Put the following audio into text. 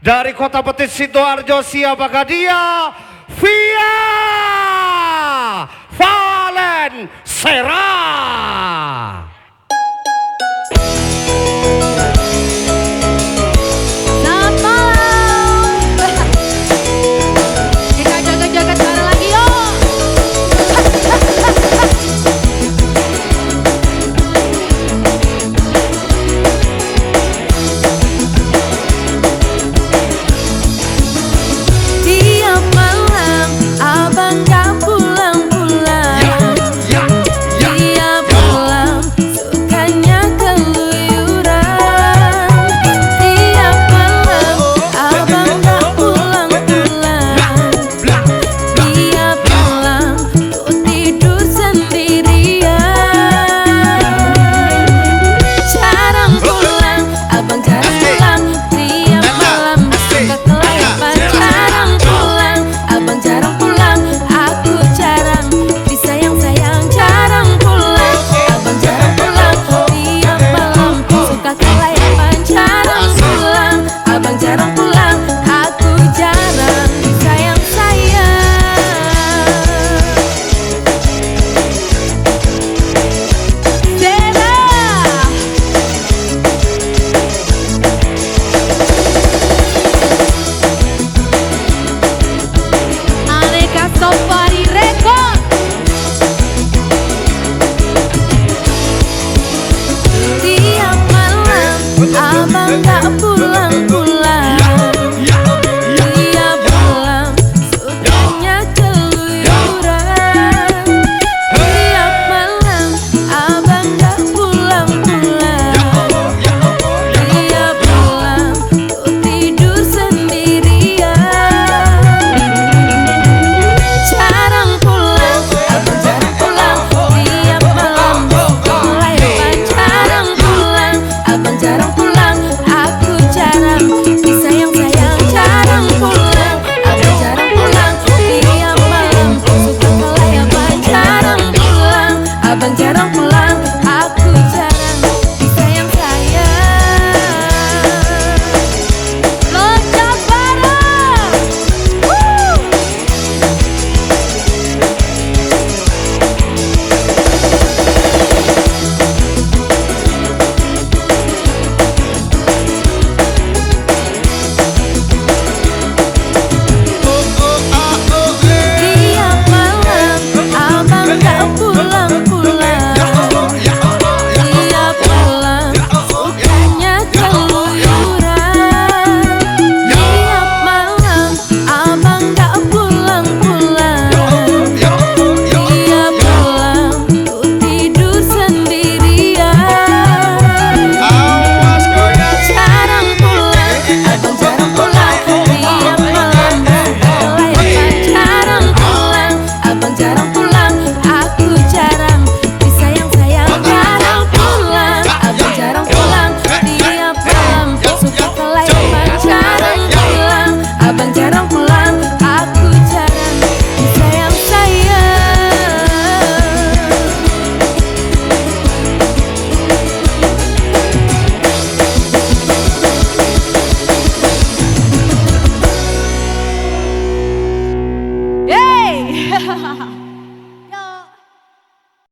Dari Kota Betis Sidoarjo siapakah dia? Via Valen Serah. Abang tak pulang.